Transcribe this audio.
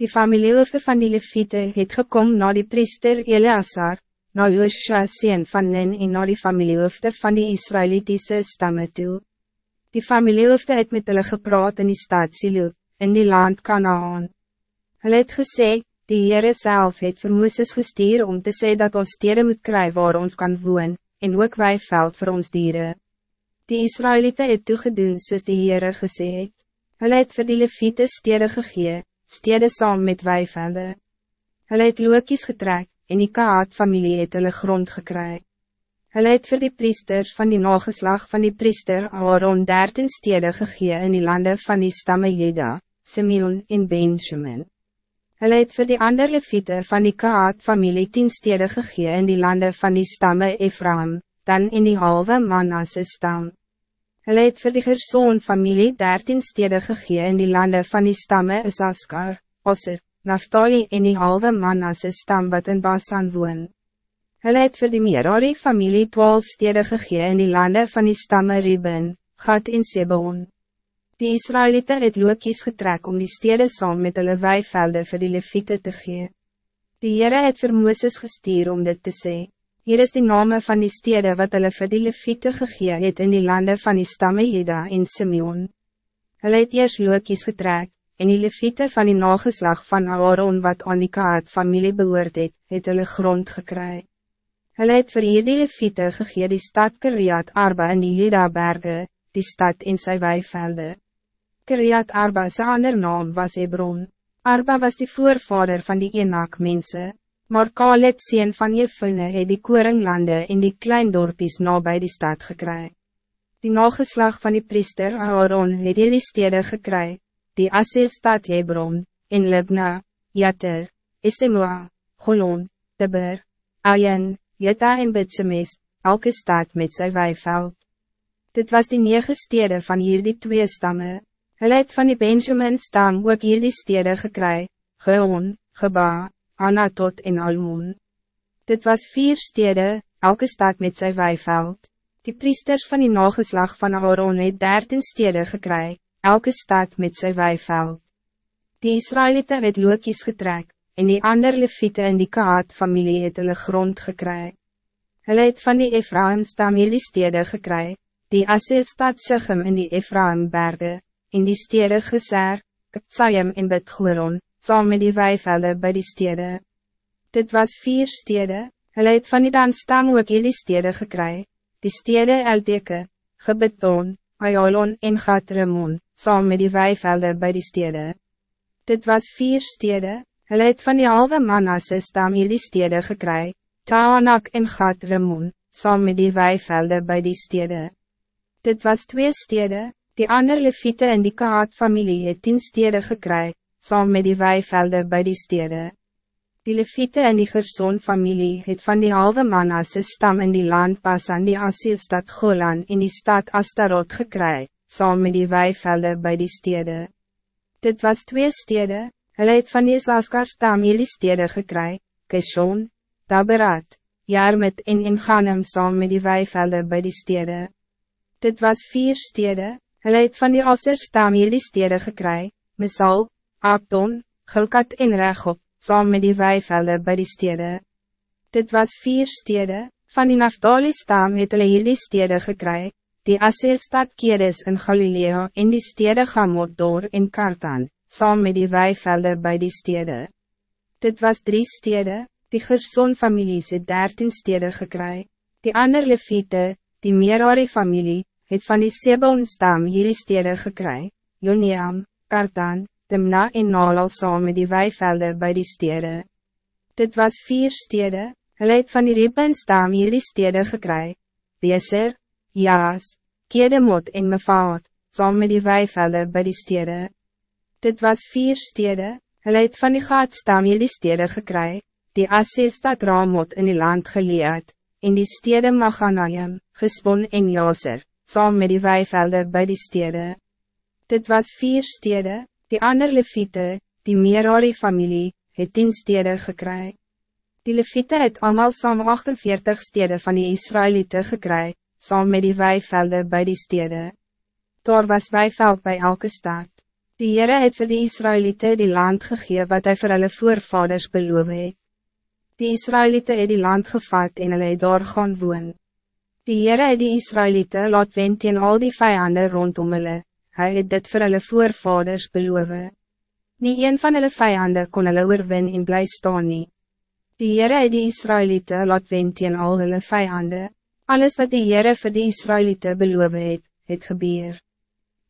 Die familiehoofde van die Leviete het gekom na die priester Eleazar, na Joshua sien van Nen en na die familiehoofde van die Israelitiese stammen toe. Die familiehoofde het met hulle gepraat in die stad Silo, in die land Kanaan. Hulle het gesê, die Heere self het vir Mooses gestuur om te sê dat ons steden moet kry waar ons kan woon, en ook wij veld voor ons dieren. Die Israëlieten het toegedoen soos die Heere gesê het. Hulle het vir die Leviete stede gegee, stede saam met weivelde. Hulle het lookies getrek, en die Kaat familie het hulle grond gekry. Hulle het vir die priesters van die nageslag van die priester Aaron 13 stede gegee in die lande van die stamme Jeda, Simeon en Benjamin. Hulle het vir die ander leviete van die Kaat familie 10 stede gegee in die lande van die stamme Ephraim, dan in die halve Manasse stam. Hulle het vir die Gersoon familie 13 stede gegee in die lande van die stamme Isaskar, Osir, Naftali en die halve Manasse stam wat in Basan woon. Hulle het vir die Merari familie 12 stede gegee in die lande van die stamme Ruben, Gad en Sebon. Die Israëlieten het lookies getrek om die stede saam met hulle weivelde vir die leviete te gee. Die Heere het vir Mooses gestuur om dit te sê. Hier is die name van die stede wat hulle vir die leviete gegee het in die lande van die stamme Jeda en Simeon. Hulle het eers lookies getrek, en die leviete van die nageslag van Aaron wat aan die kaart familie behoort het, het hulle grond gekry. Hulle het vir hierdie leviete gegee die stad Kiriat Arba in die Jeda berge, die stad in sy weivelde. Kiriat Arba sy ander naam was Hebron. Arba was die voorvader van die Enak mensen, maar Kaleb sien van Jefune het die koringlande in die klein dorpies nabij die stad gekry. Die nageslag van die priester Aaron het die stede gekry, die Asselstad Hebron, in Libna, Jater, Estemua, Golon, Tibber, Ayen, Jeta en Bitsemes, elke stad met sy weiveld. Dit was die negen stede van hier die twee stammen. Hulle het van die Benjamin stam ook hier die stede gekry, Geon, Geba, Anatot en Almon. Dit was vier stede, elke stad met sy weiveld. Die priesters van die nageslag van Aaron het dertien stede gekry, elke stad met sy weiveld. Die Israëlieten het lookies getrek, en die ander leviete in die Kaat familie het hulle grond gekry. Hulle het van die Ephraim stam hier die stede gekry, die Asel stad Sichem in die Ephraim berge, in die stede Geser, Kipsayim en Bidgoeron, saam met die weivelde by die stede. Dit was vier stede, hulle het van die dan stam ook die stede gekry, die stede Eldeke, Gebeton, Ayalon en Gatremon, saam met die weivelde by die stede. Dit was vier stede, hulle het van die halve Manasse stam die stede gekry, Taanak en Gatremon, saam met die weivelde by die stede. Dit was twee stede, Die ander leviete in die Kaat-familie het tien stede gekry, saam met die weivelde bij die stede. Die leviete in die Gerson-familie het van die halve Manasse stam in die land pas aan die asielstad Golan in die stad Astarot gekry, saam met die weivelde bij die stede. Dit was twee stede, hulle het van die Saskar stam die stede gekry, Kishon, Daberat, Jarmet en Inganem saam met die weivelde bij die stede. Dit was vier stede, Hulle het van die Aser stam hier die stede gekry, Misal, Abdon, Gilkat en Rechop, saam met die weivelde by die stede. Dit was vier stede, van die Naftali stam het hulle hier die stede gekry, die Aser stad Keres in Galilea en die stede Gamot door in Kartan, saam met die weivelde by die stede. Dit was drie stede, die Gerson families het dertien stede gekry, die ander Levite, die Merari familie, het van die Sebon stam hierdie stede gekry, Joniam, Kartan, Timna en Nalal saam met die weivelde by die stede. Dit was vier stede, hulle het van die Reben stam hierdie stede gekry, Beser, Jaas, Kedemot en Mefaat, saam met die weivelde by die stede. Dit was vier stede, hulle het van die Gaat stam hierdie stede gekry, die Asestad Ramot in die land geleerd, in die stede Maganayim, Gespon en Jaser saam met die weivelde bij die stede. Dit was vier stede, die ander leviete, die Merari familie, het tien stede gekry. Die leviete het allemaal saam 48 stede van die Israëlieten gekry, saam met die weivelde bij die stede. Daar was weiveld bij elke stad. Die Heere het vir die Israëlieten die land gegee wat hij vir hulle voorvaders beloof het. Die Israëlieten het die land gevat en hulle het daar gaan woon. Die Heere het die Israëlieten laat wen teen al die vijanden rondom hulle, hy het dit vir hulle voorvaders beloof. Nie een van hulle vijanden kon hulle oorwin en bly staan nie. Die Heere het die Israëlieten laat wen teen al hulle vijanden. Alles wat die Heere vir die Israëlieten beloof het, het gebeur.